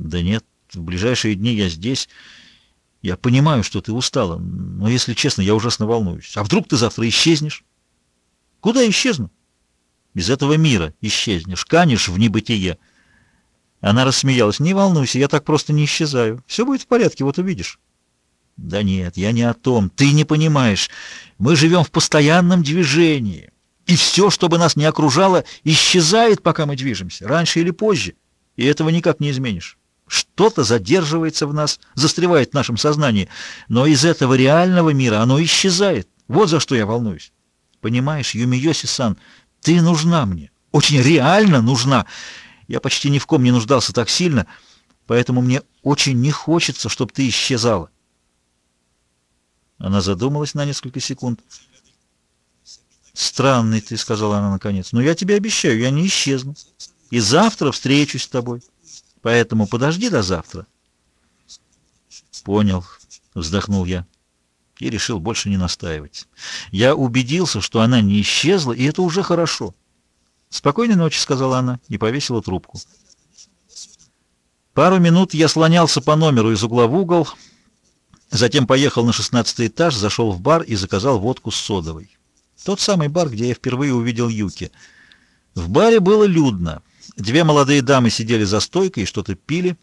Да нет, в ближайшие дни я здесь. Я понимаю, что ты устала, но, если честно, я ужасно волнуюсь. А вдруг ты завтра исчезнешь? Куда исчезну? Из этого мира исчезнешь, канешь в небытие. Она рассмеялась. Не волнуйся, я так просто не исчезаю. Все будет в порядке, вот увидишь. Да нет, я не о том. Ты не понимаешь. Мы живем в постоянном движении. И все, что бы нас не окружало, исчезает, пока мы движемся, раньше или позже. И этого никак не изменишь. Что-то задерживается в нас, застревает в нашем сознании, но из этого реального мира оно исчезает. Вот за что я волнуюсь. Понимаешь, Юмиоси-сан, ты нужна мне, очень реально нужна. Я почти ни в ком не нуждался так сильно, поэтому мне очень не хочется, чтобы ты исчезала. Она задумалась на несколько секунд. «Странный ты», — сказала она наконец, — «но я тебе обещаю, я не исчезну. И завтра встречусь с тобой». Поэтому подожди до завтра. Понял, вздохнул я и решил больше не настаивать. Я убедился, что она не исчезла, и это уже хорошо. «Спокойной ночи», — сказала она и повесила трубку. Пару минут я слонялся по номеру из угла в угол, затем поехал на шестнадцатый этаж, зашел в бар и заказал водку с содовой. Тот самый бар, где я впервые увидел Юки. В баре было людно. Две молодые дамы сидели за стойкой и что-то пили.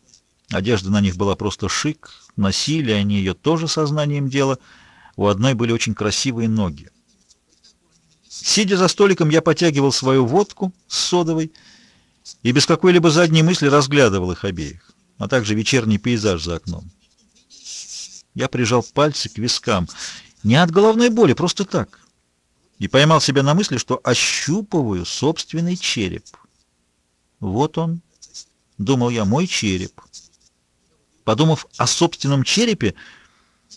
Одежда на них была просто шик. Носили они ее тоже сознанием дела. У одной были очень красивые ноги. Сидя за столиком, я потягивал свою водку с содовой и без какой-либо задней мысли разглядывал их обеих, а также вечерний пейзаж за окном. Я прижал пальцы к вискам. Не от головной боли, просто так. И поймал себя на мысли, что ощупываю собственный череп. Вот он, думал я, мой череп. Подумав о собственном черепе,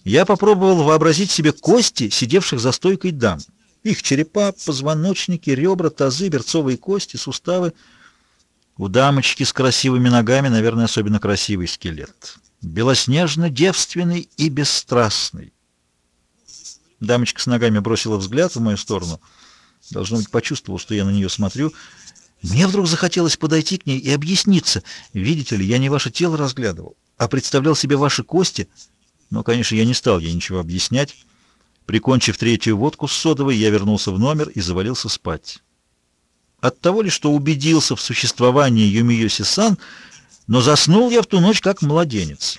я попробовал вообразить себе кости, сидевших за стойкой дам. Их черепа, позвоночники, ребра, тазы, берцовые кости, суставы. У дамочки с красивыми ногами, наверное, особенно красивый скелет. Белоснежно-девственный и бесстрастный. Дамочка с ногами бросила взгляд в мою сторону. Должно быть, почувствовала, что я на нее смотрю — мне вдруг захотелось подойти к ней и объясниться. Видите ли, я не ваше тело разглядывал, а представлял себе ваши кости. Но, конечно, я не стал ей ничего объяснять. Прикончив третью водку с содовой, я вернулся в номер и завалился спать. От того ли, что убедился в существовании Юмиоси-сан, но заснул я в ту ночь как младенец.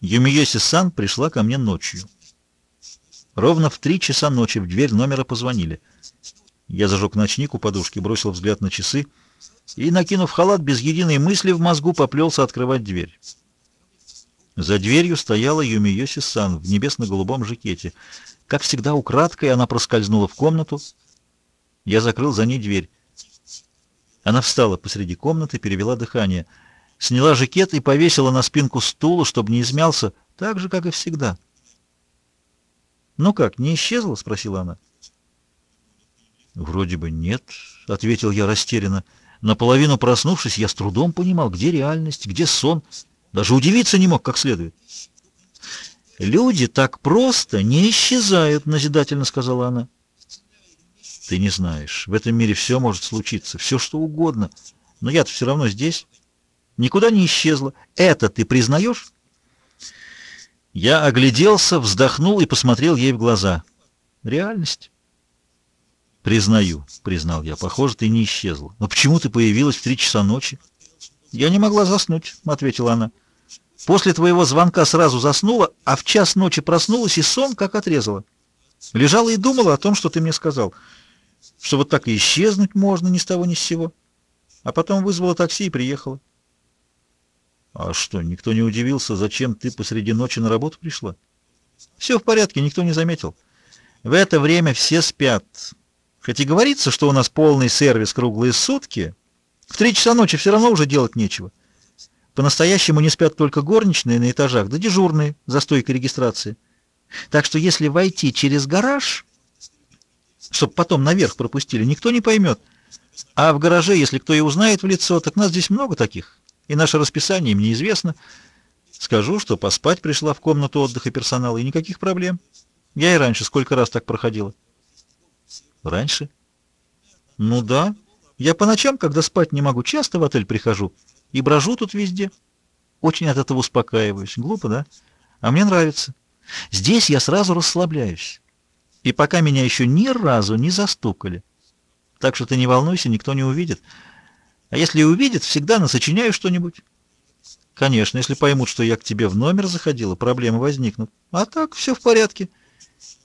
Юмиоси-сан пришла ко мне ночью. Ровно в три часа ночи в дверь номера позвонили — я зажег ночник у подушки, бросил взгляд на часы и, накинув халат, без единой мысли в мозгу поплелся открывать дверь. За дверью стояла Юмиоси-сан в небесно-голубом жакете. Как всегда, украдкой она проскользнула в комнату. Я закрыл за ней дверь. Она встала посреди комнаты, перевела дыхание, сняла жакет и повесила на спинку стула, чтобы не измялся, так же, как и всегда. «Ну как, не исчезла?» — спросила она. «Вроде бы нет», — ответил я растерянно. Наполовину проснувшись, я с трудом понимал, где реальность, где сон. Даже удивиться не мог как следует. «Люди так просто не исчезают», — назидательно сказала она. «Ты не знаешь. В этом мире все может случиться, все что угодно. Но я-то все равно здесь. Никуда не исчезла. Это ты признаешь?» Я огляделся, вздохнул и посмотрел ей в глаза. «Реальность». «Признаю», — признал я, — «похоже, ты не исчезла. Но почему ты появилась в три часа ночи?» «Я не могла заснуть», — ответила она. «После твоего звонка сразу заснула, а в час ночи проснулась, и сон как отрезала. Лежала и думала о том, что ты мне сказал, что вот так и исчезнуть можно ни с того ни с сего. А потом вызвала такси и приехала». «А что, никто не удивился, зачем ты посреди ночи на работу пришла?» «Все в порядке, никто не заметил. В это время все спят». Хоть и говорится, что у нас полный сервис круглые сутки, в три часа ночи все равно уже делать нечего. По-настоящему не спят только горничные на этажах, да дежурные за стойкой регистрации. Так что если войти через гараж, чтобы потом наверх пропустили, никто не поймет. А в гараже, если кто и узнает в лицо, так нас здесь много таких, и наше расписание им неизвестно. Скажу, что поспать пришла в комнату отдыха персонала, и никаких проблем. Я и раньше сколько раз так проходила. Раньше? Ну да. Я по ночам, когда спать не могу, часто в отель прихожу и брожу тут везде. Очень от этого успокаиваюсь. Глупо, да? А мне нравится. Здесь я сразу расслабляюсь. И пока меня еще ни разу не застукали. Так что ты не волнуйся, никто не увидит. А если и увидит, всегда насочиняю что-нибудь. Конечно, если поймут, что я к тебе в номер заходила, проблемы возникнут. А так, все в порядке.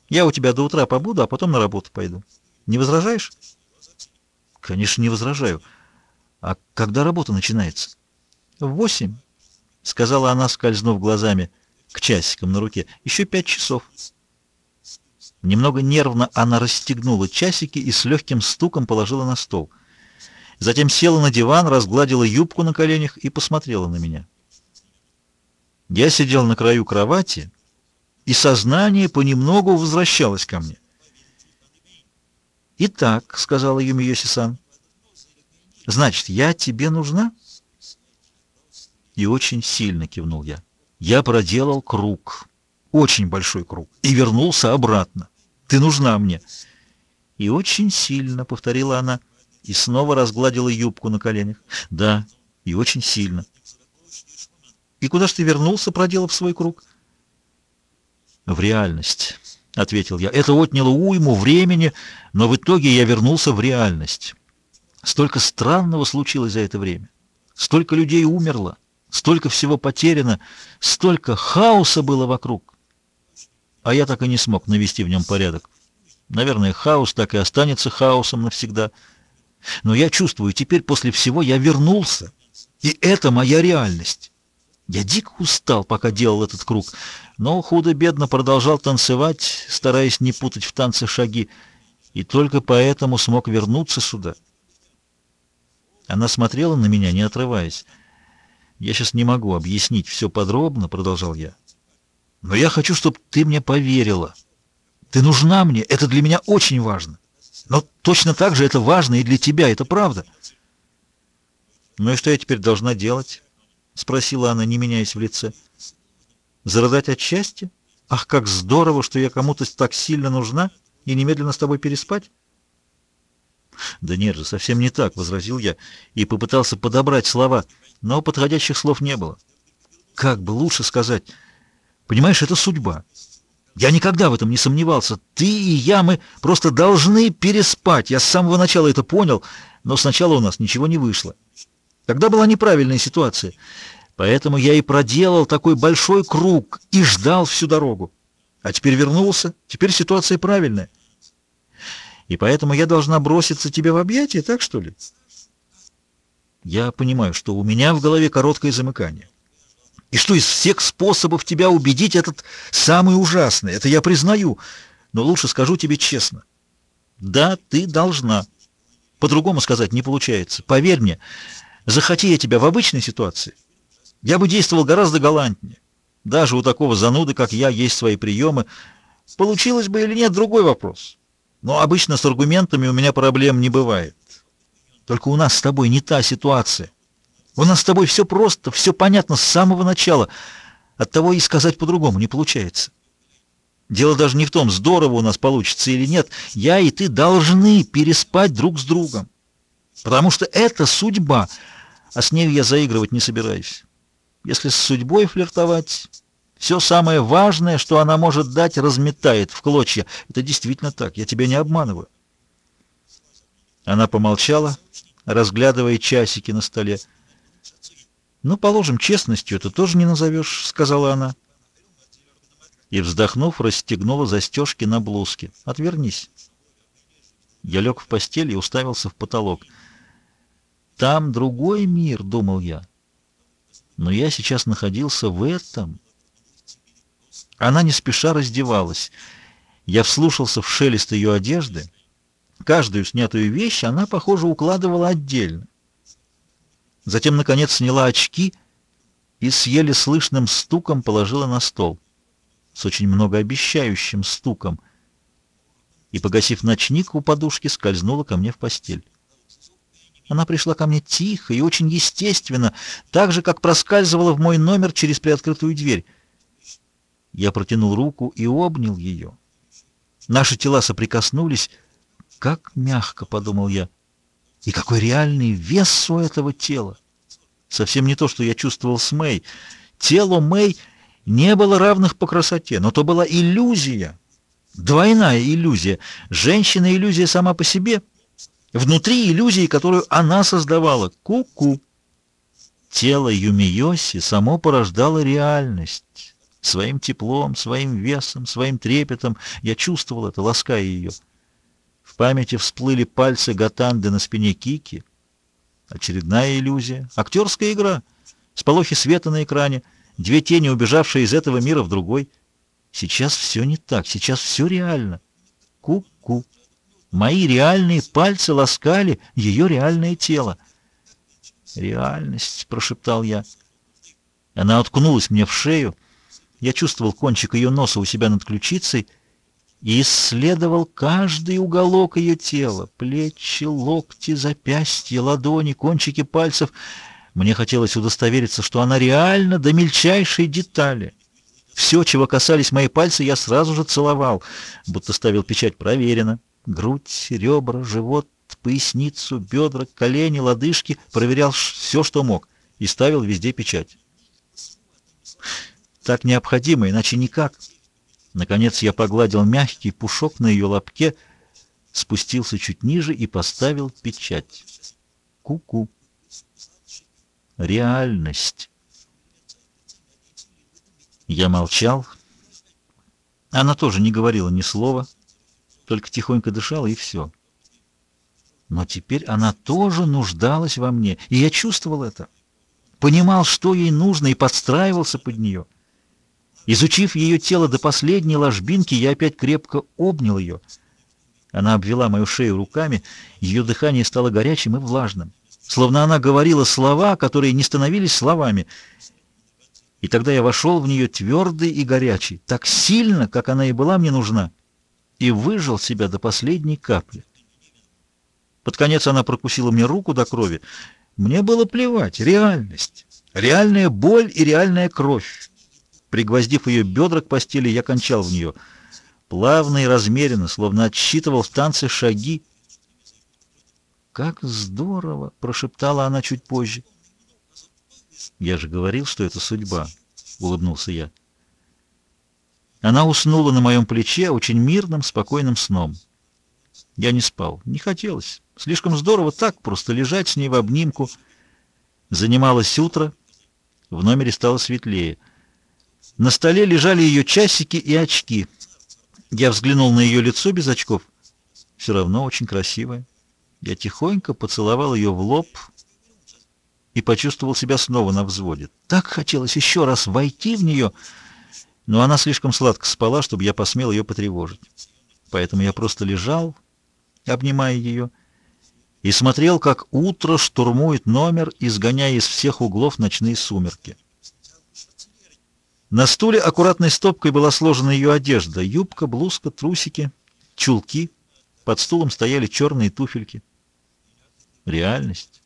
Я у тебя до утра побуду, а потом на работу пойду. Не возражаешь? Конечно, не возражаю. А когда работа начинается? В восемь, сказала она, скользнув глазами к часикам на руке. Еще пять часов. Немного нервно она расстегнула часики и с легким стуком положила на стол. Затем села на диван, разгладила юбку на коленях и посмотрела на меня. Я сидел на краю кровати, и сознание понемногу возвращалось ко мне. «Итак», — сказала Юмиоси-сан, — «значит, я тебе нужна?» И очень сильно кивнул я. Я проделал круг, очень большой круг, и вернулся обратно. Ты нужна мне. И очень сильно, — повторила она, и снова разгладила юбку на коленях. Да, и очень сильно. И куда ж ты вернулся, проделав свой круг? В реальность, — ответил я. Это отняло уйму времени, но в итоге я вернулся в реальность. Столько странного случилось за это время. Столько людей умерло, столько всего потеряно, столько хаоса было вокруг. А я так и не смог навести в нем порядок. Наверное, хаос так и останется хаосом навсегда. Но я чувствую, теперь после всего я вернулся. И это моя реальность. Я дико устал, пока делал этот круг, но худо-бедно продолжал танцевать, стараясь не путать в танце шаги, и только поэтому смог вернуться сюда. Она смотрела на меня, не отрываясь. «Я сейчас не могу объяснить все подробно», — продолжал я. «Но я хочу, чтобы ты мне поверила. Ты нужна мне, это для меня очень важно. Но точно так же это важно и для тебя, это правда». «Ну и что я теперь должна делать?» — спросила она, не меняясь в лице. «Зарыдать от счастья? Ах, как здорово, что я кому-то так сильно нужна и немедленно с тобой переспать!» «Да нет же, совсем не так», — возразил я и попытался подобрать слова, но подходящих слов не было. «Как бы лучше сказать? Понимаешь, это судьба. Я никогда в этом не сомневался. Ты и я, мы просто должны переспать. Я с самого начала это понял, но сначала у нас ничего не вышло. Тогда была неправильная ситуация. Поэтому я и проделал такой большой круг и ждал всю дорогу. А теперь вернулся, теперь ситуация правильная. И поэтому я должна броситься тебе в объятия, так что ли? Я понимаю, что у меня в голове короткое замыкание. И что из всех способов тебя убедить этот самый ужасный, это я признаю, но лучше скажу тебе честно. Да, ты должна. По-другому сказать не получается. Поверь мне, Захоти я тебя в обычной ситуации, я бы действовал гораздо галантнее. Даже у такого зануды, как я, есть свои приемы. Получилось бы или нет, другой вопрос. Но обычно с аргументами у меня проблем не бывает. Только у нас с тобой не та ситуация. У нас с тобой все просто, все понятно с самого начала. Оттого и сказать по-другому не получается. Дело даже не в том, здорово у нас получится или нет. Я и ты должны переспать друг с другом. Потому что это судьба, а с нею я заигрывать не собираюсь. Если с судьбой флиртовать, все самое важное, что она может дать, разметает в клочья. Это действительно так, я тебя не обманываю. Она помолчала, разглядывая часики на столе. «Ну, положим, честностью это тоже не назовешь», — сказала она. И, вздохнув, расстегнула застежки на блузке. «Отвернись». Я лег в постель и уставился в потолок. Там другой мир, думал я. Но я сейчас находился в этом. Она не спеша раздевалась. Я вслушался в шелест ее одежды. Каждую снятую вещь она, похоже, укладывала отдельно. Затем, наконец, сняла очки и с еле слышным стуком положила на стол. С очень многообещающим стуком. И, погасив ночник у подушки, скользнула ко мне в постель. Она пришла ко мне тихо и очень естественно, так же, как проскальзывала в мой номер через приоткрытую дверь. Я протянул руку и обнял ее. Наши тела соприкоснулись. Как мягко, — подумал я. И какой реальный вес у этого тела! Совсем не то, что я чувствовал с Мэй. Телу Мэй не было равных по красоте, но то была иллюзия. Двойная иллюзия. Женщина-иллюзия сама по себе. Внутри иллюзии, которую она создавала. Ку-ку. Тело Юмиоси само порождало реальность. Своим теплом, своим весом, своим трепетом. Я чувствовал это, лаская ее. В памяти всплыли пальцы Гатанды на спине Кики. Очередная иллюзия. Актерская игра. Сполохи света на экране. Две тени, убежавшие из этого мира в другой. Сейчас все не так. Сейчас все реально. Ку-ку. Мои реальные пальцы ласкали ее реальное тело. «Реальность», — прошептал я. Она уткнулась мне в шею. Я чувствовал кончик ее носа у себя над ключицей и исследовал каждый уголок ее тела. Плечи, локти, запястья, ладони, кончики пальцев. Мне хотелось удостовериться, что она реально до мельчайшей детали. Все, чего касались мои пальцы, я сразу же целовал, будто ставил печать «проверено». Грудь, ребра, живот, поясницу, бедра, колени, лодыжки, проверял все, что мог, и ставил везде печать. Так необходимо, иначе никак. Наконец я погладил мягкий пушок на ее лобке, спустился чуть ниже и поставил печать. Ку-ку. Реальность. Я молчал. Она тоже не говорила ни слова, только тихонько дышала, и все. Но теперь она тоже нуждалась во мне, и я чувствовал это. Понимал, что ей нужно, и подстраивался под нее. Изучив ее тело до последней ложбинки, я опять крепко обнял ее. Она обвела мою шею руками, ее дыхание стало горячим и влажным. Словно она говорила слова, которые не становились словами. И тогда я вошел в нее твердый и горячий, так сильно, как она и была мне нужна, и выжил себя до последней капли. Под конец она прокусила мне руку до крови. Мне было плевать. Реальность. Реальная боль и реальная кровь. Пригвоздив ее бедра к постели, я кончал в нее. Плавно и размеренно, словно отсчитывал в танце шаги. «Как здорово!» — прошептала она чуть позже. «Я же говорил, что это судьба», — улыбнулся я. Она уснула на моем плече очень мирным, спокойным сном. Я не спал, не хотелось. Слишком здорово так, просто лежать с ней в обнимку. Занималось утро, в номере стало светлее. На столе лежали ее часики и очки. Я взглянул на ее лицо без очков. Все равно очень красивое. Я тихонько поцеловал ее в лоб и почувствовал себя снова на взводе. Так хотелось еще раз войти в нее, но она слишком сладко спала, чтобы я посмел ее потревожить. Поэтому я просто лежал, обнимая ее, и смотрел, как утро штурмует номер, изгоняя из всех углов ночные сумерки. На стуле аккуратной стопкой была сложена ее одежда. Юбка, блузка, трусики, чулки. Под стулом стояли черные туфельки. Реальность.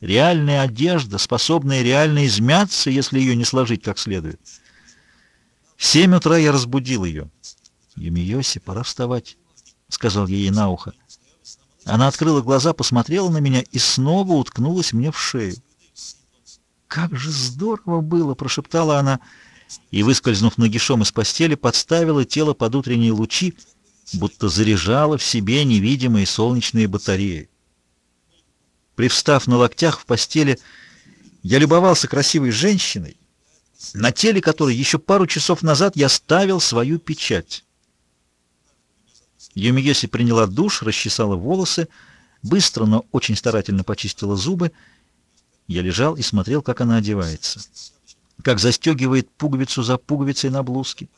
Реальная одежда, способная реально измяться, если ее не сложить как следует. В семь утра я разбудил ее. «Юмиоси, пора вставать», — сказал ей на ухо. Она открыла глаза, посмотрела на меня и снова уткнулась мне в шею. «Как же здорово было!» — прошептала она, и, выскользнув нагишом из постели, подставила тело под утренние лучи, будто заряжала в себе невидимые солнечные батареи. Привстав на локтях в постели, я любовался красивой женщиной, на теле которой еще пару часов назад я ставил свою печать. Юмиеси приняла душ, расчесала волосы, быстро, но очень старательно почистила зубы. Я лежал и смотрел, как она одевается. Как застегивает пуговицу за пуговицей на блузке.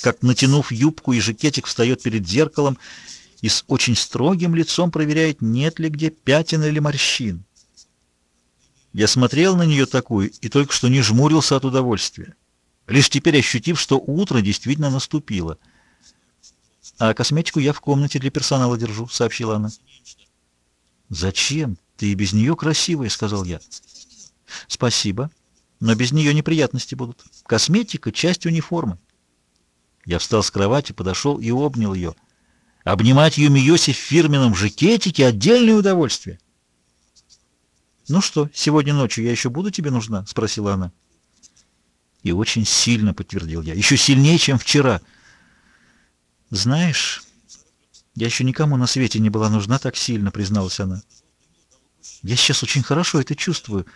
Как, натянув юбку и жакетик, встает перед зеркалом и с очень строгим лицом проверяет, нет ли где пятен или морщин. Я смотрел на нее такую и только что не жмурился от удовольствия, лишь теперь ощутив, что утро действительно наступило — «А косметику я в комнате для персонала держу», — сообщила она. «Зачем? Ты и без нее красивая», — сказал я. «Спасибо, но без нее неприятности будут. Косметика — часть униформы». Я встал с кровати, подошел и обнял ее. Обнимать Юмиоси в фирменном жакетике — отдельное удовольствие. «Ну что, сегодня ночью я еще буду тебе нужна?» — спросила она. «И очень сильно», — подтвердил я, — «еще сильнее, чем вчера». «Знаешь, я еще никому на свете не была нужна так сильно», — призналась она. «Я сейчас очень хорошо это чувствую.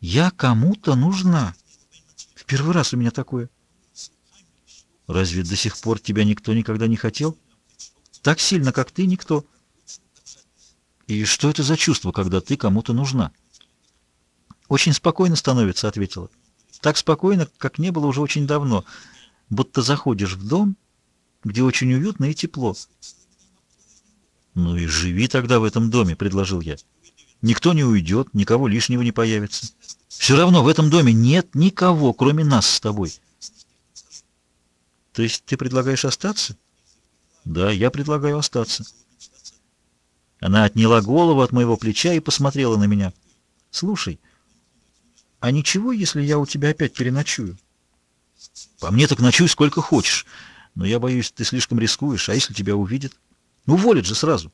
Я кому-то нужна. В первый раз у меня такое». «Разве до сих пор тебя никто никогда не хотел?» «Так сильно, как ты, никто». «И что это за чувство, когда ты кому-то нужна?» «Очень спокойно становится», — ответила. «Так спокойно, как не было уже очень давно, будто заходишь в дом, где очень уютно и тепло». «Ну и живи тогда в этом доме», — предложил я. «Никто не уйдет, никого лишнего не появится. Все равно в этом доме нет никого, кроме нас с тобой». «То есть ты предлагаешь остаться?» «Да, я предлагаю остаться». Она отняла голову от моего плеча и посмотрела на меня. «Слушай, а ничего, если я у тебя опять переночую? По мне так ночуй сколько хочешь, но я боюсь, ты слишком рискуешь, а если тебя увидят? Уволят же сразу.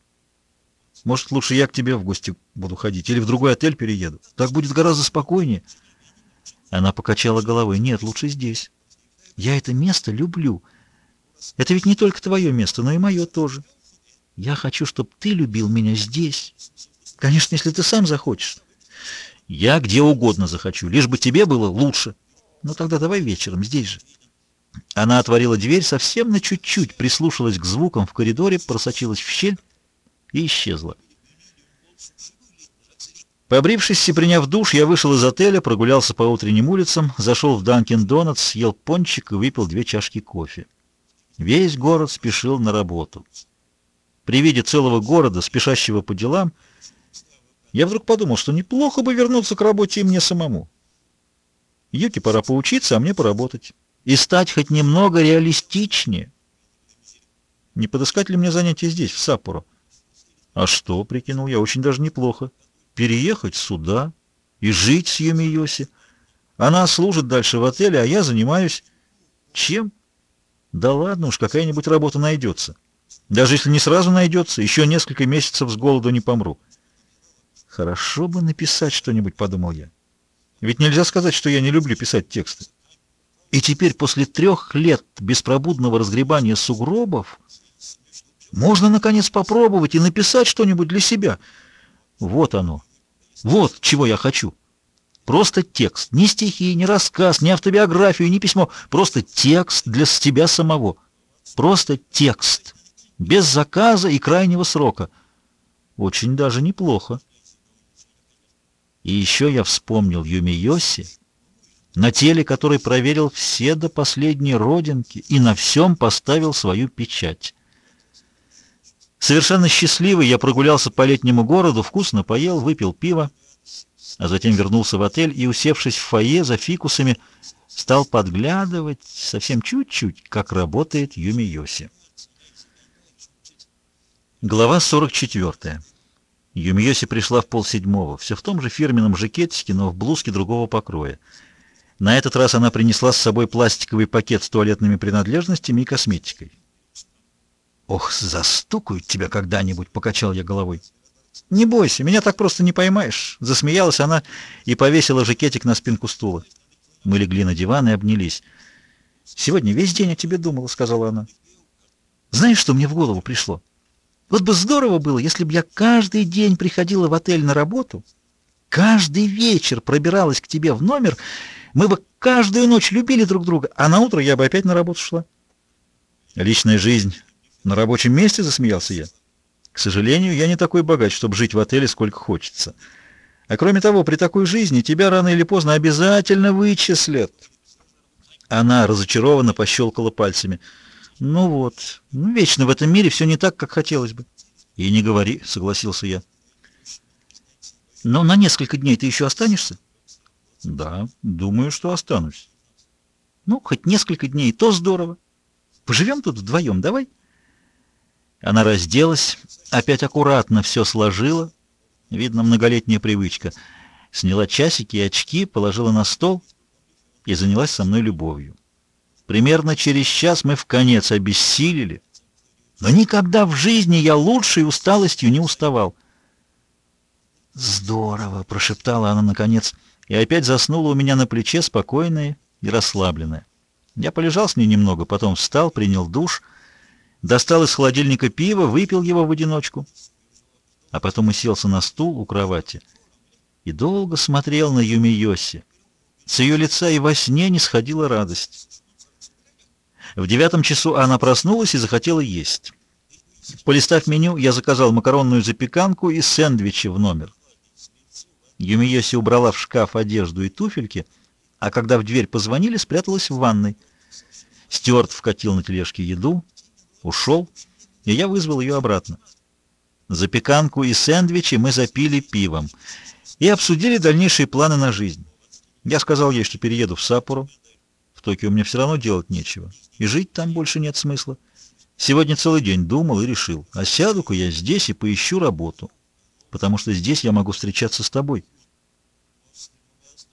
Может, лучше я к тебе в гости буду ходить или в другой отель перееду. Так будет гораздо спокойнее. Она покачала головой. Нет, лучше здесь. Я это место люблю. Это ведь не только твое место, но и мое тоже. Я хочу, чтобы ты любил меня здесь. Конечно, если ты сам захочешь. Я где угодно захочу, лишь бы тебе было лучше. Ну тогда давай вечером, здесь же. Она отворила дверь совсем на чуть-чуть, прислушалась к звукам в коридоре, просочилась в щель и исчезла. Побрившись и приняв душ, я вышел из отеля, прогулялся по утренним улицам, зашел в Данкин Донатс, съел пончик и выпил две чашки кофе. Весь город спешил на работу. При виде целого города, спешащего по делам, я вдруг подумал, что неплохо бы вернуться к работе и мне самому. Юки пора поучиться, а мне поработать. И стать хоть немного реалистичнее. Не подыскать ли мне занятие здесь, в Саппоро? А что, прикинул я, очень даже неплохо. Переехать сюда и жить с Юми Йоси. Она служит дальше в отеле, а я занимаюсь... Чем? Да ладно уж, какая-нибудь работа найдется. Даже если не сразу найдется, еще несколько месяцев с голоду не помру. Хорошо бы написать что-нибудь, подумал я. Ведь нельзя сказать, что я не люблю писать тексты. И теперь, после трех лет беспробудного разгребания сугробов, можно, наконец, попробовать и написать что-нибудь для себя. Вот оно. Вот чего я хочу. Просто текст. Ни стихи, ни рассказ, ни автобиографию, ни письмо. Просто текст для тебя самого. Просто текст. Без заказа и крайнего срока. Очень даже неплохо. И еще я вспомнил Юмиоси, на теле которой проверил все до последней родинки и на всем поставил свою печать. Совершенно счастливый я прогулялся по летнему городу, вкусно поел, выпил пиво, а затем вернулся в отель и, усевшись в фойе за фикусами, стал подглядывать совсем чуть-чуть, как работает Юмиоси. Глава 44. Юмьёси пришла в полседьмого, все в том же фирменном жакетике, но в блузке другого покроя. На этот раз она принесла с собой пластиковый пакет с туалетными принадлежностями и косметикой. «Ох, застукают тебя когда-нибудь!» — покачал я головой. «Не бойся, меня так просто не поймаешь!» — засмеялась она и повесила жакетик на спинку стула. Мы легли на диван и обнялись. «Сегодня весь день о тебе думала», — сказала она. «Знаешь, что мне в голову пришло?» Вот бы здорово было, если бы я каждый день приходила в отель на работу, каждый вечер пробиралась к тебе в номер, мы бы каждую ночь любили друг друга, а на утро я бы опять на работу шла. Личная жизнь на рабочем месте, засмеялся я. К сожалению, я не такой богач, чтобы жить в отеле сколько хочется. А кроме того, при такой жизни тебя рано или поздно обязательно вычислят. Она разочарованно пощелкала пальцами — ну вот, ну, вечно в этом мире все не так, как хотелось бы. И не говори, согласился я. Но на несколько дней ты еще останешься? Да, думаю, что останусь. Ну, хоть несколько дней, то здорово. Поживем тут вдвоем, давай? Она разделась, опять аккуратно все сложила. Видно, многолетняя привычка. Сняла часики и очки, положила на стол и занялась со мной любовью. Примерно через час мы в конец обессилели, но никогда в жизни я лучшей усталостью не уставал. «Здорово!» — прошептала она наконец, и опять заснула у меня на плече, спокойная и расслабленная. Я полежал с ней немного, потом встал, принял душ, достал из холодильника пиво, выпил его в одиночку, а потом уселся на стул у кровати и долго смотрел на Юми Йоси. С ее лица и во сне не сходила радость. В девятом часу она проснулась и захотела есть. Полистав меню, я заказал макаронную запеканку и сэндвичи в номер. Юмиоси убрала в шкаф одежду и туфельки, а когда в дверь позвонили, спряталась в ванной. Стюарт вкатил на тележке еду, ушел, и я вызвал ее обратно. Запеканку и сэндвичи мы запили пивом и обсудили дальнейшие планы на жизнь. Я сказал ей, что перееду в Саппоро. В Токио мне все равно делать нечего, и жить там больше нет смысла. Сегодня целый день думал и решил, а сяду-ка я здесь и поищу работу, потому что здесь я могу встречаться с тобой.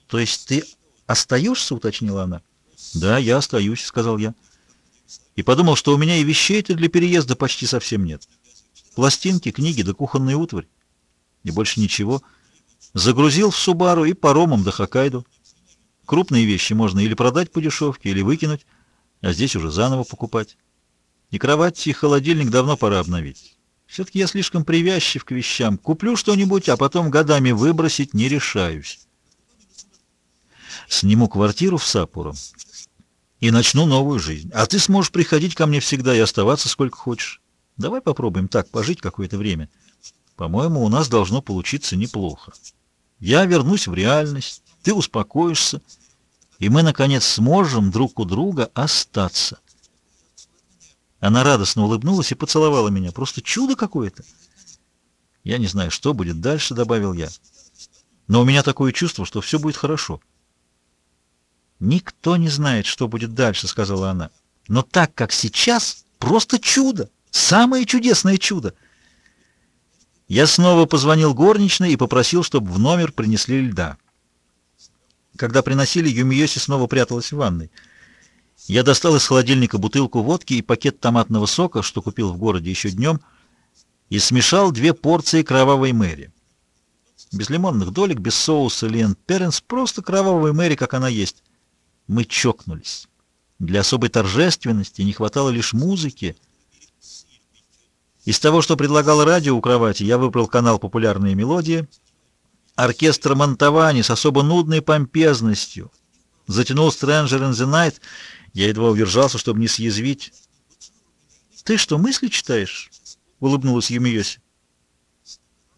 То есть ты остаешься, уточнила она? Да, я остаюсь, сказал я. И подумал, что у меня и вещей-то для переезда почти совсем нет. Пластинки, книги да кухонная утварь. И больше ничего. Загрузил в Субару и паромом до Хоккайдо. Крупные вещи можно или продать по дешевке, или выкинуть, а здесь уже заново покупать. И кровать, и холодильник давно пора обновить. Все-таки я слишком привязчив к вещам. Куплю что-нибудь, а потом годами выбросить не решаюсь. Сниму квартиру в Сапуро и начну новую жизнь. А ты сможешь приходить ко мне всегда и оставаться сколько хочешь. Давай попробуем так пожить какое-то время. По-моему, у нас должно получиться неплохо. Я вернусь в реальность, ты успокоишься, и мы, наконец, сможем друг у друга остаться. Она радостно улыбнулась и поцеловала меня. Просто чудо какое-то. Я не знаю, что будет дальше, добавил я. Но у меня такое чувство, что все будет хорошо. Никто не знает, что будет дальше, сказала она. Но так, как сейчас, просто чудо. Самое чудесное чудо. Я снова позвонил горничной и попросил, чтобы в номер принесли льда. Когда приносили, Юмиоси снова пряталась в ванной. Я достал из холодильника бутылку водки и пакет томатного сока, что купил в городе еще днем, и смешал две порции кровавой мэри. Без лимонных долек, без соуса Лен Перенс, просто кровавая мэри, как она есть. Мы чокнулись. Для особой торжественности не хватало лишь музыки. Из того, что предлагал радио у кровати, я выбрал канал «Популярные мелодии», оркестр Монтавани с особо нудной помпезностью, затянул «Stranger in the Night», я едва удержался, чтобы не съязвить. «Ты что, мысли читаешь?» — улыбнулась Юмиоси.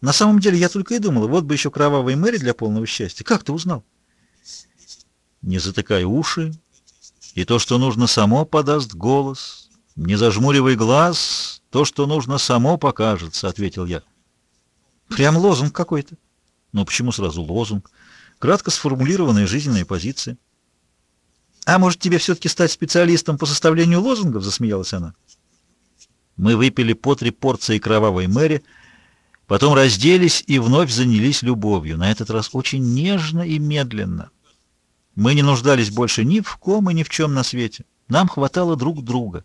«На самом деле я только и думала, вот бы еще кровавый Мэри для полного счастья. Как ты узнал?» «Не затыкай уши, и то, что нужно, само подаст голос. Не зажмуривай глаз, то, что нужно, само покажется», — ответил я. «Прям лозунг какой-то». «Ну почему сразу лозунг?» «Кратко сформулированная жизненная позиция». «А может, тебе все-таки стать специалистом по составлению лозунгов?» — засмеялась она. Мы выпили по три порции кровавой мэри, потом разделись и вновь занялись любовью, на этот раз очень нежно и медленно. Мы не нуждались больше ни в ком и ни в чем на свете. Нам хватало друг друга.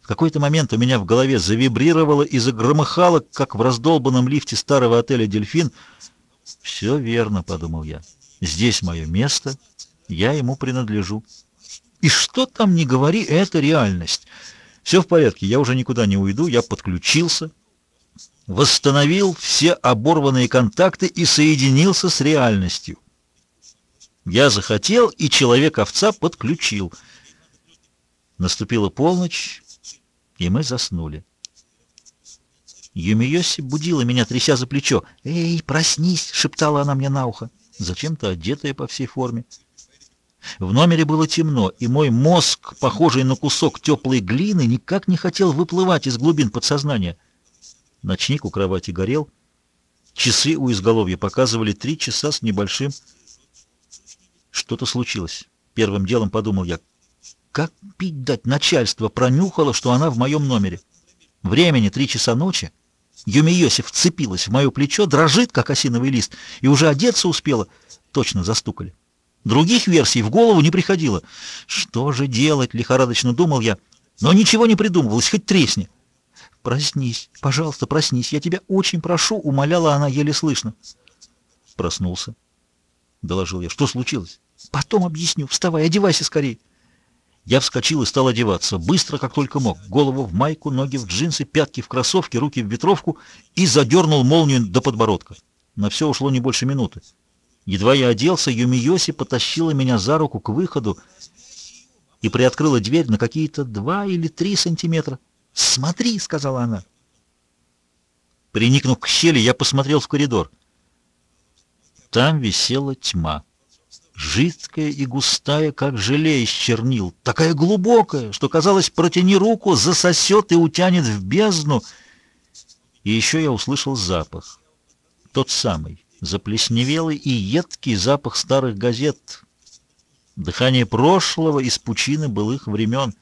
В какой-то момент у меня в голове завибрировало и загромыхало, как в раздолбанном лифте старого отеля «Дельфин». «Все верно», — подумал я. «Здесь мое место» я ему принадлежу. И что там не говори, это реальность. Все в порядке, я уже никуда не уйду, я подключился, восстановил все оборванные контакты и соединился с реальностью. Я захотел, и человек-овца подключил. Наступила полночь, и мы заснули. Юмиоси будила меня, тряся за плечо. «Эй, проснись!» — шептала она мне на ухо, зачем-то одетая по всей форме. В номере было темно, и мой мозг, похожий на кусок теплой глины, никак не хотел выплывать из глубин подсознания. Ночник у кровати горел. Часы у изголовья показывали три часа с небольшим. Что-то случилось. Первым делом подумал я, как пить дать начальство пронюхало, что она в моем номере. Времени три часа ночи. Юми Йосиф вцепилась в мое плечо, дрожит, как осиновый лист, и уже одеться успела. Точно застукали. Других версий в голову не приходило. Что же делать, лихорадочно думал я, но ничего не придумывалось, хоть тресни. «Проснись, пожалуйста, проснись, я тебя очень прошу», — умоляла она еле слышно. Проснулся. Доложил я. «Что случилось?» «Потом объясню. Вставай, одевайся скорее». Я вскочил и стал одеваться, быстро, как только мог. Голову в майку, ноги в джинсы, пятки в кроссовки, руки в ветровку и задернул молнию до подбородка. На все ушло не больше минуты. Едва я оделся, Юмиоси потащила меня за руку к выходу и приоткрыла дверь на какие-то два или три сантиметра. «Смотри!» — сказала она. Приникнув к щели, я посмотрел в коридор. Там висела тьма жидкая и густая, как желе из чернил, такая глубокая, что, казалось, протяни руку, засосет и утянет в бездну. И еще я услышал запах, тот самый, заплесневелый и едкий запах старых газет, дыхание прошлого из пучины былых времен.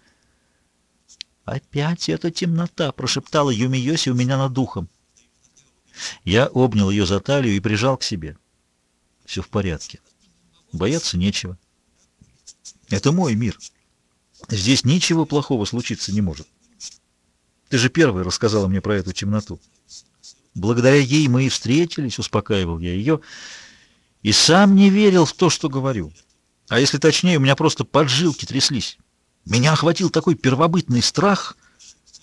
«Опять эта темнота!» — прошептала Юмиоси у меня над духом. Я обнял ее за талию и прижал к себе. Все в порядке. Бояться нечего. Это мой мир. Здесь ничего плохого случиться не может. Ты же первый рассказала мне про эту темноту. Благодаря ей мы и встретились, успокаивал я ее, и сам не верил в то, что говорю. А если точнее, у меня просто поджилки тряслись. Меня охватил такой первобытный страх,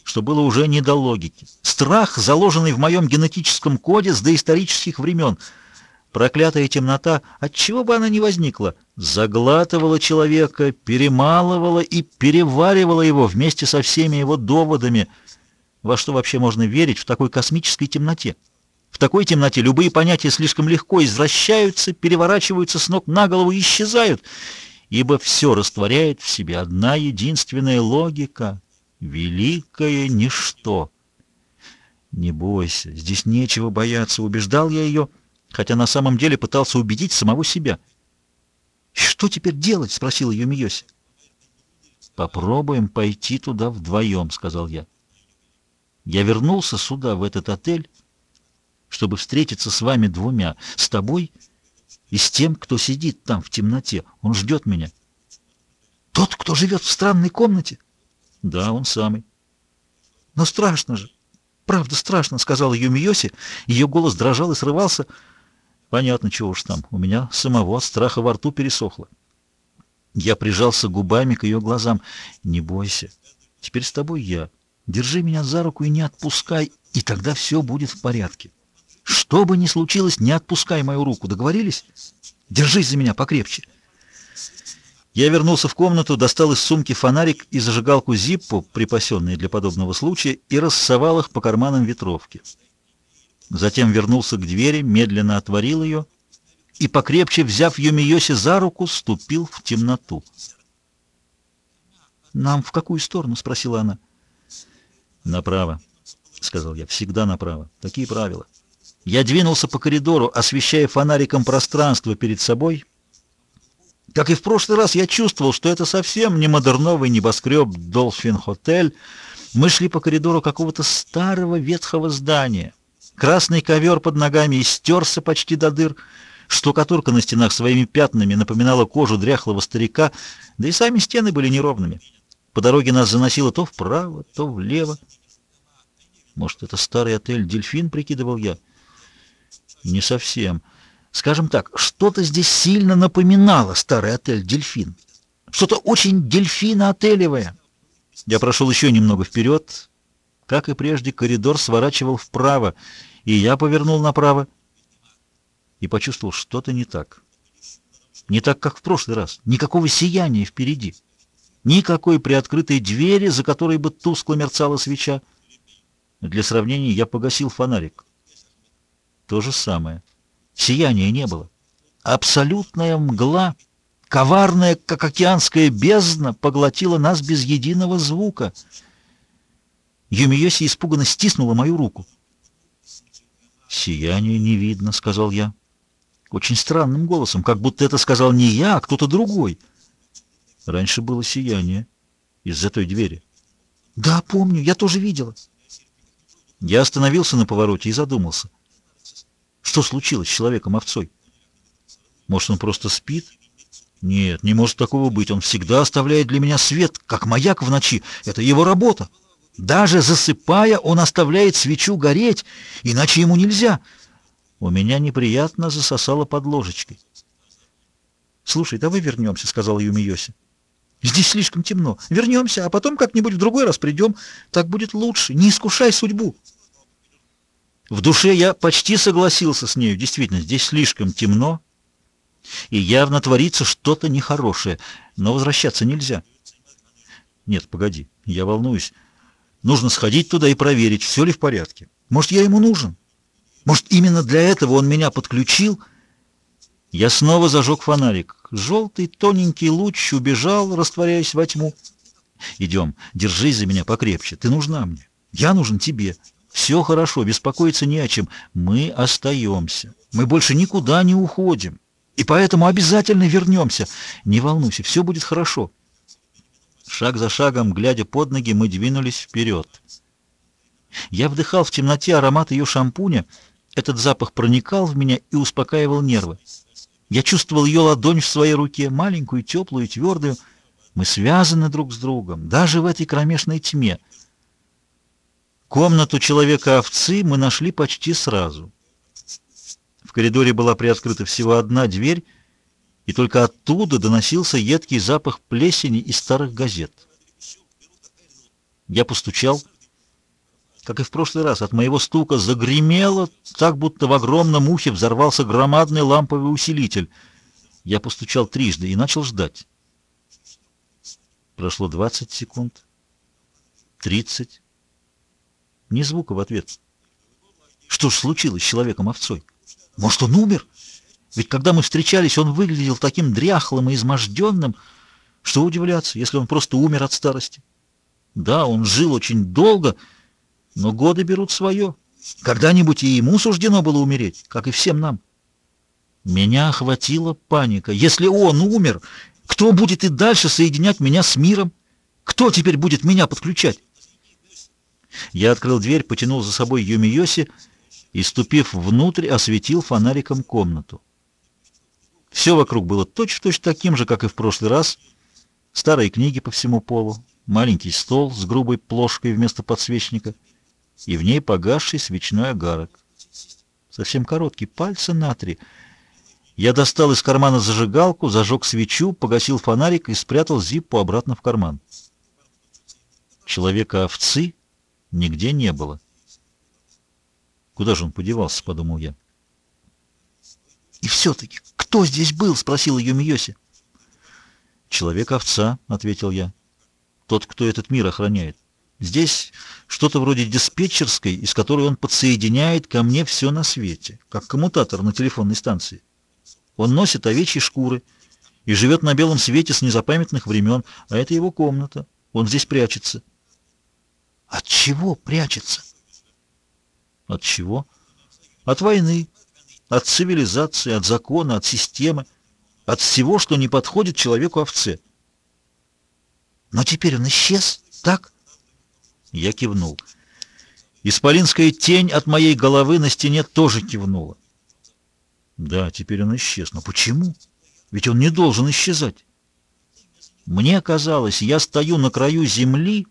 что было уже не до логики. Страх, заложенный в моем генетическом коде с доисторических времен — Проклятая темнота, от чего бы она ни возникла, заглатывала человека, перемалывала и переваривала его вместе со всеми его доводами. Во что вообще можно верить в такой космической темноте? В такой темноте любые понятия слишком легко извращаются, переворачиваются с ног на голову и исчезают, ибо все растворяет в себе одна единственная логика — великое ничто. «Не бойся, здесь нечего бояться», — убеждал я ее, — хотя на самом деле пытался убедить самого себя. «Что теперь делать?» — спросила Юмиоси. «Попробуем пойти туда вдвоем», — сказал я. «Я вернулся сюда, в этот отель, чтобы встретиться с вами двумя, с тобой и с тем, кто сидит там в темноте. Он ждет меня». «Тот, кто живет в странной комнате?» «Да, он самый». «Но страшно же, правда страшно», — сказала Юмиоси. Ее голос дрожал и срывался — Понятно, чего уж там. У меня самого от страха во рту пересохло. Я прижался губами к ее глазам. «Не бойся. Теперь с тобой я. Держи меня за руку и не отпускай, и тогда все будет в порядке. Что бы ни случилось, не отпускай мою руку. Договорились? Держись за меня покрепче». Я вернулся в комнату, достал из сумки фонарик и зажигалку Зиппо, припасенные для подобного случая, и рассовал их по карманам ветровки. Затем вернулся к двери, медленно отворил ее и, покрепче взяв Юмиоси за руку, ступил в темноту. «Нам в какую сторону?» — спросила она. «Направо», — сказал я, — «всегда направо. Такие правила». Я двинулся по коридору, освещая фонариком пространство перед собой. Как и в прошлый раз, я чувствовал, что это совсем не модерновый небоскреб «Долфин-хотель». Мы шли по коридору какого-то старого ветхого здания. Красный ковер под ногами истерся почти до дыр, штукатурка на стенах своими пятнами напоминала кожу дряхлого старика, да и сами стены были неровными. По дороге нас заносило то вправо, то влево. Может, это старый отель «Дельфин», прикидывал я? Не совсем. Скажем так, что-то здесь сильно напоминало старый отель «Дельфин». Что-то очень дельфино-отелевое. Я прошел еще немного вперед. Как и прежде, коридор сворачивал вправо, и я повернул направо и почувствовал что-то не так. Не так, как в прошлый раз. Никакого сияния впереди. Никакой приоткрытой двери, за которой бы тускло мерцала свеча. Для сравнения я погасил фонарик. То же самое. Сияния не было. Абсолютная мгла, коварная, как океанская бездна, поглотила нас без единого звука. Юмиоси испуганно стиснула мою руку. «Сияния не видно», — сказал я. Очень странным голосом, как будто это сказал не я, а кто-то другой. Раньше было сияние из-за той двери. «Да, помню, я тоже видела». Я остановился на повороте и задумался. Что случилось с человеком-овцой? Может, он просто спит? Нет, не может такого быть. Он всегда оставляет для меня свет, как маяк в ночи. Это его работа. Даже засыпая, он оставляет свечу гореть, иначе ему нельзя. У меня неприятно засосало под ложечкой. «Слушай, давай вернемся», — сказал Юмиоси. «Здесь слишком темно. Вернемся, а потом как-нибудь в другой раз придем. Так будет лучше. Не искушай судьбу». В душе я почти согласился с нею. Действительно, здесь слишком темно, и явно творится что-то нехорошее, но возвращаться нельзя. Нет, погоди, я волнуюсь. Нужно сходить туда и проверить, все ли в порядке. Может, я ему нужен? Может, именно для этого он меня подключил? Я снова зажег фонарик. Желтый тоненький луч убежал, растворяясь во тьму. Идем, держись за меня покрепче. Ты нужна мне. Я нужен тебе. Все хорошо, беспокоиться не о чем. Мы остаемся. Мы больше никуда не уходим. И поэтому обязательно вернемся. Не волнуйся, все будет хорошо. Шаг за шагом, глядя под ноги, мы двинулись вперед. Я вдыхал в темноте аромат ее шампуня. Этот запах проникал в меня и успокаивал нервы. Я чувствовал ее ладонь в своей руке, маленькую, теплую, твердую. Мы связаны друг с другом, даже в этой кромешной тьме. Комнату человека-овцы мы нашли почти сразу. В коридоре была приоткрыта всего одна дверь, и только оттуда доносился едкий запах плесени и старых газет. Я постучал. Как и в прошлый раз, от моего стука загремело, так будто в огромном ухе взорвался громадный ламповый усилитель. Я постучал трижды и начал ждать. Прошло 20 секунд, 30. Ни звука в ответ. Что ж случилось с человеком-овцой? Может, он умер? Ведь когда мы встречались, он выглядел таким дряхлым и изможденным. Что удивляться, если он просто умер от старости? Да, он жил очень долго, но годы берут свое. Когда-нибудь и ему суждено было умереть, как и всем нам. Меня охватила паника. Если он умер, кто будет и дальше соединять меня с миром? Кто теперь будет меня подключать? Я открыл дверь, потянул за собой Юмиоси и, ступив внутрь, осветил фонариком комнату. Все вокруг было точь-в-точь -точь таким же, как и в прошлый раз. Старые книги по всему полу, маленький стол с грубой плошкой вместо подсвечника и в ней погасший свечной огарок. Совсем короткий, пальцы на три. Я достал из кармана зажигалку, зажег свечу, погасил фонарик и спрятал зиппу обратно в карман. Человека-овцы нигде не было. Куда же он подевался, подумал я. И все-таки, кто здесь был? Спросил ее Миоси. Человек-овца, ответил я. Тот, кто этот мир охраняет. Здесь что-то вроде диспетчерской, из которой он подсоединяет ко мне все на свете, как коммутатор на телефонной станции. Он носит овечьи шкуры и живет на белом свете с незапамятных времен, а это его комната. Он здесь прячется. От чего прячется? От чего? От войны, от цивилизации, от закона, от системы, от всего, что не подходит человеку-овце. Но теперь он исчез, так? Я кивнул. Исполинская тень от моей головы на стене тоже кивнула. Да, теперь он исчез. Но почему? Ведь он не должен исчезать. Мне казалось, я стою на краю земли,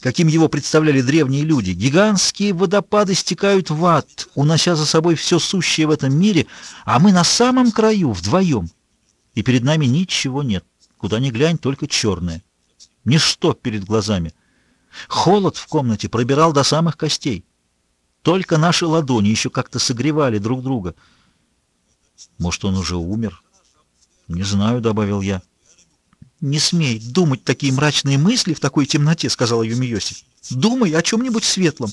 каким его представляли древние люди. Гигантские водопады стекают в ад, унося за собой все сущее в этом мире, а мы на самом краю, вдвоем. И перед нами ничего нет. Куда ни глянь, только черное. Ничто перед глазами. Холод в комнате пробирал до самых костей. Только наши ладони еще как-то согревали друг друга. Может, он уже умер? Не знаю, — добавил я. «Не смей думать такие мрачные мысли в такой темноте», — сказала Юмиоси. «Думай о чем-нибудь светлом.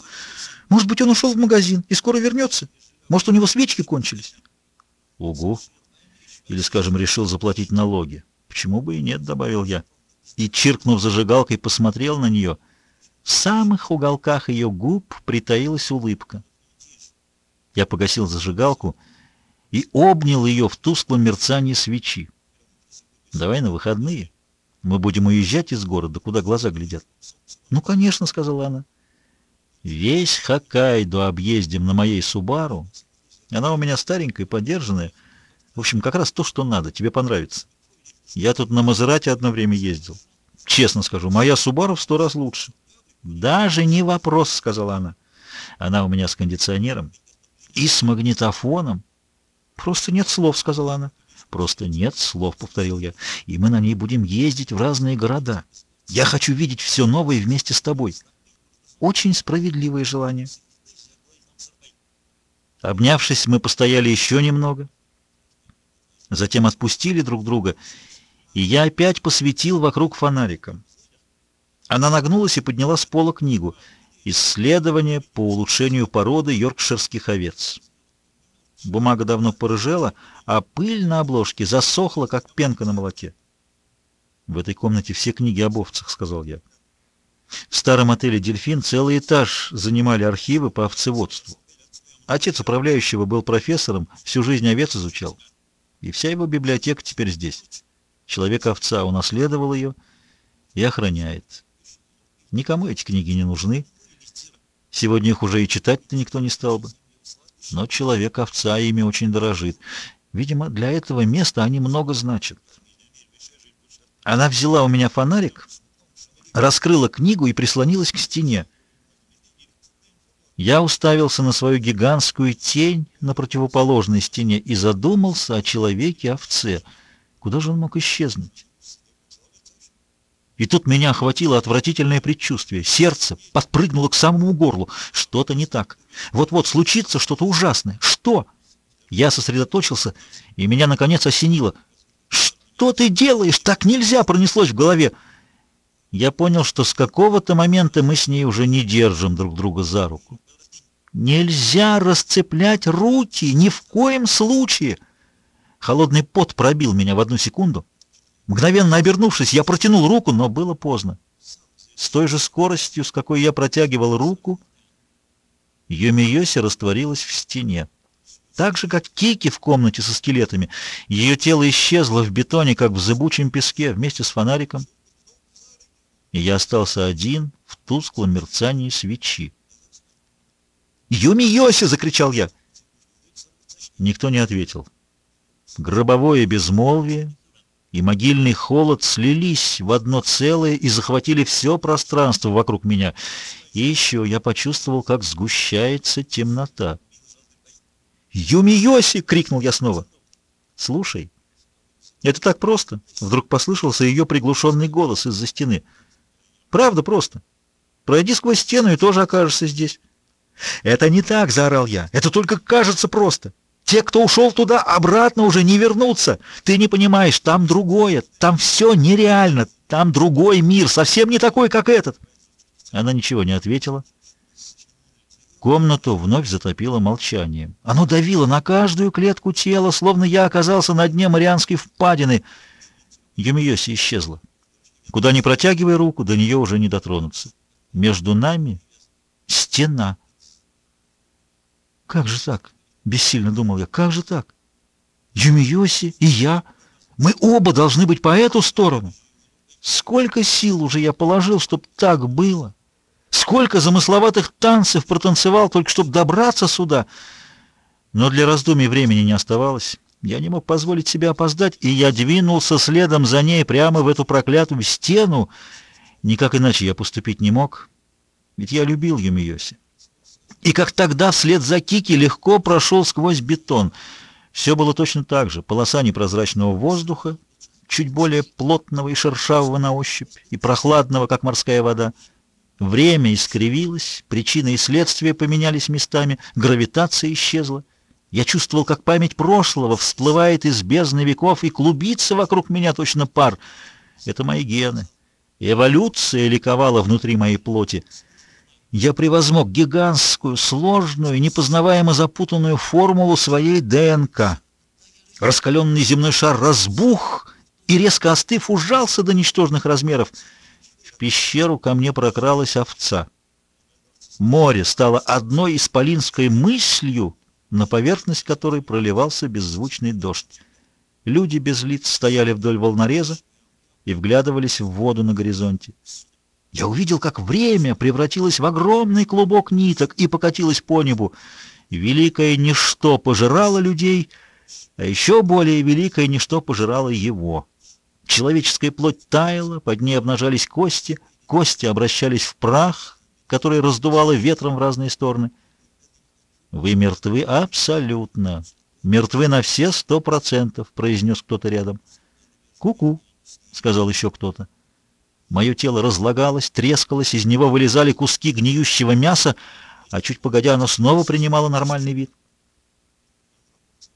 Может быть, он ушел в магазин и скоро вернется? Может, у него свечки кончились?» «Угу. Или, скажем, решил заплатить налоги. Почему бы и нет», — добавил я. И, чиркнув зажигалкой, посмотрел на нее. В самых уголках ее губ притаилась улыбка. Я погасил зажигалку и обнял ее в тусклом мерцании свечи. «Давай на выходные». Мы будем уезжать из города, куда глаза глядят. Ну, конечно, сказала она. Весь Хоккайдо объездим на моей Субару. Она у меня старенькая, подержанная. В общем, как раз то, что надо. Тебе понравится. Я тут на Мазерате одно время ездил. Честно скажу, моя Субару в сто раз лучше. Даже не вопрос, сказала она. Она у меня с кондиционером и с магнитофоном. Просто нет слов, сказала она. Просто нет слов, повторил я. И мы на ней будем ездить в разные города. Я хочу видеть все новое вместе с тобой. Очень справедливое желание. Обнявшись, мы постояли еще немного. Затем отпустили друг друга, и я опять посветил вокруг фонариком. Она нагнулась и подняла с пола книгу «Исследование по улучшению породы йоркширских овец». Бумага давно порыжела, а пыль на обложке засохла, как пенка на молоке. «В этой комнате все книги об овцах», — сказал я. В старом отеле «Дельфин» целый этаж занимали архивы по овцеводству. Отец управляющего был профессором, всю жизнь овец изучал. И вся его библиотека теперь здесь. Человек-овца унаследовал ее и охраняет. Никому эти книги не нужны. Сегодня их уже и читать-то никто не стал бы. Но человек-овца ими очень дорожит. Видимо, для этого места они много значат. Она взяла у меня фонарик, раскрыла книгу и прислонилась к стене. Я уставился на свою гигантскую тень на противоположной стене и задумался о человеке-овце. Куда же он мог исчезнуть? И тут меня охватило отвратительное предчувствие. Сердце подпрыгнуло к самому горлу. Что-то не так. Вот-вот случится что-то ужасное. Что? Я сосредоточился, и меня, наконец, осенило. «Что ты делаешь? Так нельзя!» пронеслось в голове. Я понял, что с какого-то момента мы с ней уже не держим друг друга за руку. Нельзя расцеплять руки, ни в коем случае. Холодный пот пробил меня в одну секунду. Мгновенно обернувшись, я протянул руку, но было поздно. С той же скоростью, с какой я протягивал руку, Юмиоси растворилась в стене. Так же, как Кики в комнате со скелетами, ее тело исчезло в бетоне, как в зыбучем песке, вместе с фонариком. И я остался один в тусклом мерцании свечи. «Юми-Йоси!» — закричал я. Никто не ответил. Гробовое безмолвие и могильный холод слились в одно целое и захватили все пространство вокруг меня. И еще я почувствовал, как сгущается темнота. «Юми-Йоси!» — крикнул я снова. «Слушай, это так просто!» — вдруг послышался ее приглушенный голос из-за стены. «Правда просто. Пройди сквозь стену и тоже окажешься здесь». «Это не так!» — заорал я. «Это только кажется просто. Те, кто ушел туда, обратно уже не вернутся. Ты не понимаешь, там другое, там все нереально, там другой мир, совсем не такой, как этот». Она ничего не ответила. Комнату вновь затопило молчание. Оно давило на каждую клетку тела, словно я оказался на дне Марианской впадины. Юмиоси исчезла. Куда ни протягивай руку, до нее уже не дотронуться. Между нами стена. Как же так? Бессильно думал я. Как же так? Юмиоси и я. Мы оба должны быть по эту сторону. Сколько сил уже я положил, чтобы так было. Сколько замысловатых танцев протанцевал, только чтобы добраться сюда. Но для раздумий времени не оставалось. Я не мог позволить себе опоздать, и я двинулся следом за ней прямо в эту проклятую стену. Никак иначе я поступить не мог, ведь я любил Юмиоси и как тогда вслед за Кики легко прошел сквозь бетон. Все было точно так же. Полоса непрозрачного воздуха, чуть более плотного и шершавого на ощупь, и прохладного, как морская вода. Время искривилось, причины и следствия поменялись местами, гравитация исчезла. Я чувствовал, как память прошлого всплывает из бездны веков и клубится вокруг меня точно пар. Это мои гены. Эволюция ликовала внутри моей плоти — я превозмог гигантскую, сложную, непознаваемо запутанную формулу своей ДНК. Раскаленный земной шар разбух и, резко остыв, ужался до ничтожных размеров. В пещеру ко мне прокралась овца. Море стало одной исполинской мыслью, на поверхность которой проливался беззвучный дождь. Люди без лиц стояли вдоль волнореза и вглядывались в воду на горизонте. Я увидел, как время превратилось в огромный клубок ниток и покатилось по небу. Великое ничто пожирало людей, а еще более великое ничто пожирало его. Человеческая плоть таяла, под ней обнажались кости, кости обращались в прах, который раздувало ветром в разные стороны. «Вы мертвы абсолютно. Мертвы на все сто процентов», — произнес кто-то рядом. «Ку-ку», — сказал еще кто-то. Мое тело разлагалось, трескалось, из него вылезали куски гниющего мяса, а чуть погодя оно снова принимало нормальный вид.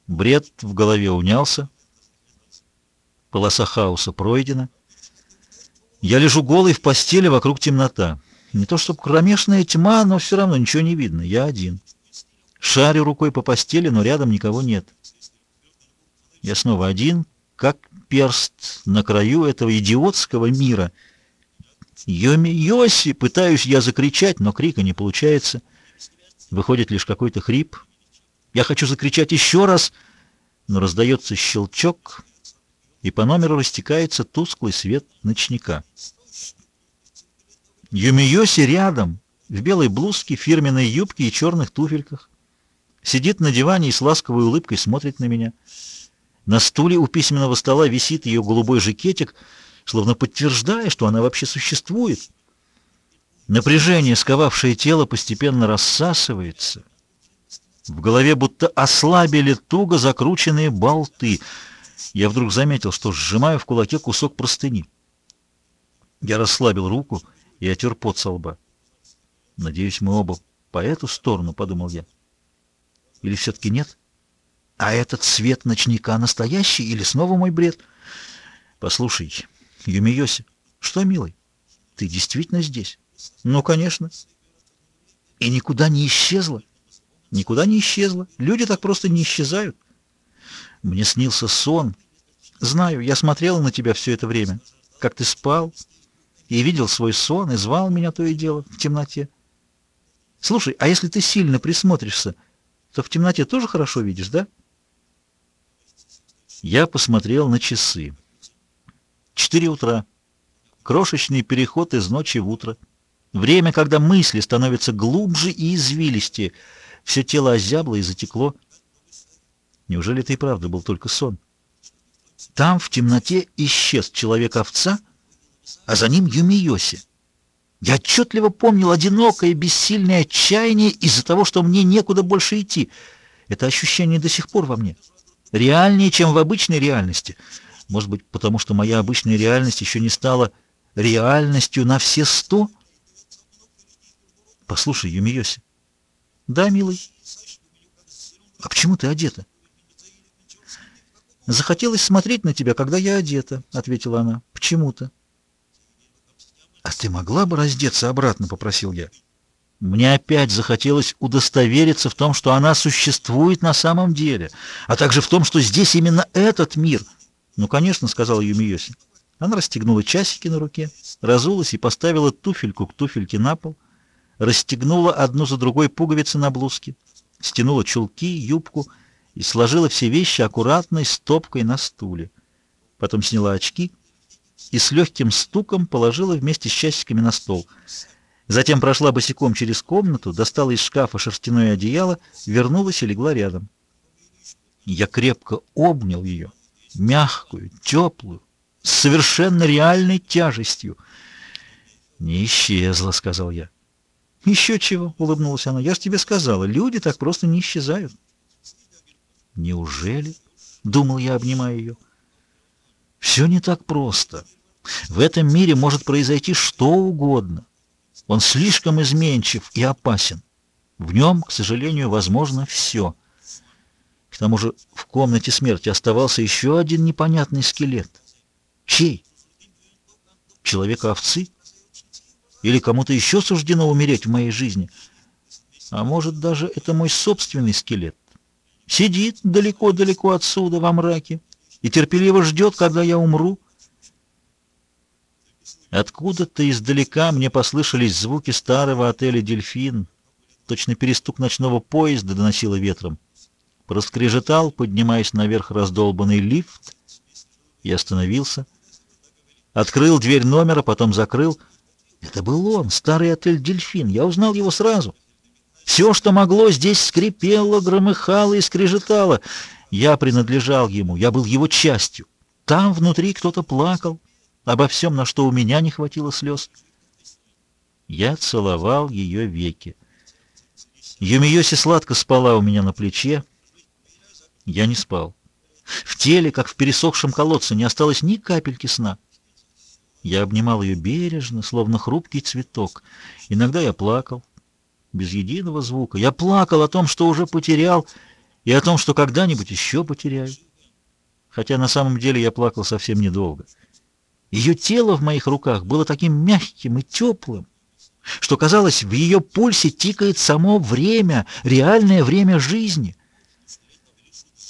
Бред в голове унялся. Полоса хаоса пройдена. Я лежу голый в постели, вокруг темнота. Не то чтобы кромешная тьма, но все равно ничего не видно. Я один. Шарю рукой по постели, но рядом никого нет. Я снова один, как перст на краю этого идиотского мира. «Йоми Йоси!» Пытаюсь я закричать, но крика не получается. Выходит лишь какой-то хрип. Я хочу закричать еще раз, но раздается щелчок, и по номеру растекается тусклый свет ночника. Юмиоси рядом, в белой блузке, фирменной юбке и черных туфельках. Сидит на диване и с ласковой улыбкой смотрит на меня. На стуле у письменного стола висит ее голубой жакетик, словно подтверждая, что она вообще существует. Напряжение, сковавшее тело, постепенно рассасывается. В голове будто ослабили туго закрученные болты. Я вдруг заметил, что сжимаю в кулаке кусок простыни. Я расслабил руку и отер пот со лба. Надеюсь, мы оба по эту сторону, — подумал я. Или все-таки нет? А этот свет ночника настоящий или снова мой бред? Послушай, Юмиоси, что, милый, ты действительно здесь? Ну, конечно. И никуда не исчезла? Никуда не исчезла. Люди так просто не исчезают. Мне снился сон. Знаю, я смотрела на тебя все это время, как ты спал, и видел свой сон, и звал меня то и дело в темноте. Слушай, а если ты сильно присмотришься, то в темноте тоже хорошо видишь, да? Я посмотрел на часы. Четыре утра. Крошечный переход из ночи в утро. Время, когда мысли становятся глубже и извилистее. Все тело озябло и затекло. Неужели это и правда был только сон? Там в темноте исчез человек-овца, а за ним Юмиоси. Я отчетливо помнил одинокое, бессильное отчаяние из-за того, что мне некуда больше идти. Это ощущение до сих пор во мне. Реальнее, чем в обычной реальности. Может быть, потому что моя обычная реальность еще не стала реальностью на все сто? Послушай, Юмиоси. Да, милый. А почему ты одета? Захотелось смотреть на тебя, когда я одета, ответила она. Почему-то. «А ты могла бы раздеться обратно?» — попросил я. Мне опять захотелось удостовериться в том, что она существует на самом деле, а также в том, что здесь именно этот мир. «Ну, конечно», — сказала Юмиоси. Она расстегнула часики на руке, разулась и поставила туфельку к туфельке на пол, расстегнула одну за другой пуговицы на блузке, стянула чулки, юбку и сложила все вещи аккуратной стопкой на стуле. Потом сняла очки — и с легким стуком положила вместе с часиками на стол. Затем прошла босиком через комнату, достала из шкафа шерстяное одеяло, вернулась и легла рядом. Я крепко обнял ее, мягкую, теплую, с совершенно реальной тяжестью. «Не исчезла», — сказал я. «Еще чего?» — улыбнулась она. «Я же тебе сказала, люди так просто не исчезают». «Неужели?» — думал я, обнимая ее. «Все не так просто». В этом мире может произойти что угодно. Он слишком изменчив и опасен. В нем, к сожалению, возможно все. К тому же в комнате смерти оставался еще один непонятный скелет. Чей? Человека-овцы? Или кому-то еще суждено умереть в моей жизни? А может, даже это мой собственный скелет? Сидит далеко-далеко отсюда, во мраке, и терпеливо ждет, когда я умру, Откуда-то издалека мне послышались звуки старого отеля «Дельфин». Точно перестук ночного поезда доносило ветром. Проскрежетал, поднимаясь наверх раздолбанный лифт, и остановился. Открыл дверь номера, потом закрыл. Это был он, старый отель «Дельфин». Я узнал его сразу. Все, что могло, здесь скрипело, громыхало и скрежетало. Я принадлежал ему, я был его частью. Там внутри кто-то плакал обо всем, на что у меня не хватило слез. Я целовал ее веки. Юмиоси сладко спала у меня на плече. Я не спал. В теле, как в пересохшем колодце, не осталось ни капельки сна. Я обнимал ее бережно, словно хрупкий цветок. Иногда я плакал, без единого звука. Я плакал о том, что уже потерял, и о том, что когда-нибудь еще потеряю. Хотя на самом деле я плакал совсем недолго. Ее тело в моих руках было таким мягким и теплым, что, казалось, в ее пульсе тикает само время, реальное время жизни.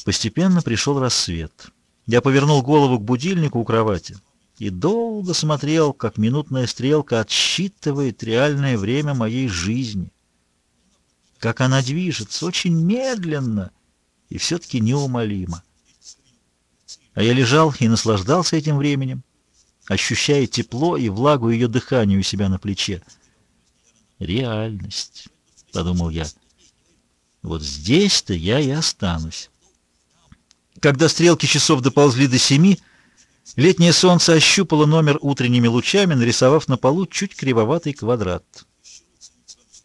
Постепенно пришел рассвет. Я повернул голову к будильнику у кровати и долго смотрел, как минутная стрелка отсчитывает реальное время моей жизни. Как она движется, очень медленно и все-таки неумолимо. А я лежал и наслаждался этим временем, ощущая тепло и влагу ее дыхания у себя на плече. «Реальность», — подумал я. «Вот здесь-то я и останусь». Когда стрелки часов доползли до семи, летнее солнце ощупало номер утренними лучами, нарисовав на полу чуть кривоватый квадрат.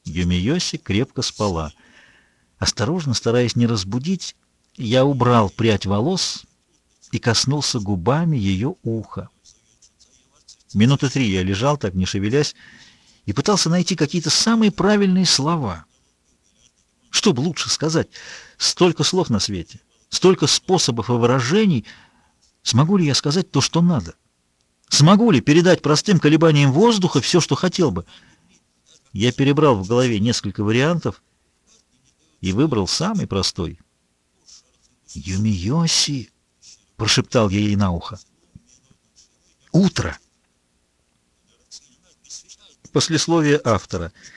Юмиоси крепко спала. Осторожно, стараясь не разбудить, я убрал прядь волос и коснулся губами ее уха. Минуты три я лежал так, не шевелясь, и пытался найти какие-то самые правильные слова. Что бы лучше сказать? Столько слов на свете столько способов и выражений, смогу ли я сказать то, что надо? Смогу ли передать простым колебаниям воздуха все, что хотел бы? Я перебрал в голове несколько вариантов и выбрал самый простой. «Юмиоси!» — прошептал я ей на ухо. «Утро!» Послесловие автора —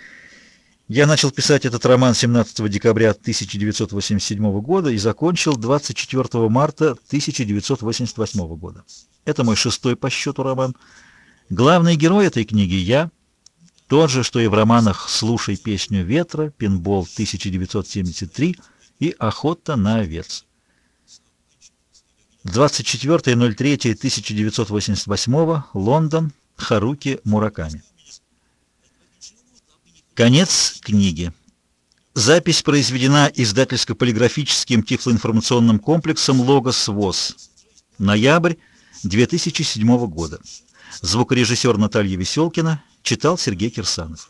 я начал писать этот роман 17 декабря 1987 года и закончил 24 марта 1988 года. Это мой шестой по счету роман. Главный герой этой книги я, тот же, что и в романах «Слушай песню ветра», «Пинбол 1973» и «Охота на овец». 24.03.1988, Лондон, Харуки Мураками. Конец книги. Запись произведена издательско-полиграфическим тифлоинформационным комплексом «Логос ВОЗ». Ноябрь 2007 года. Звукорежиссер Наталья Веселкина читал Сергей Кирсанов.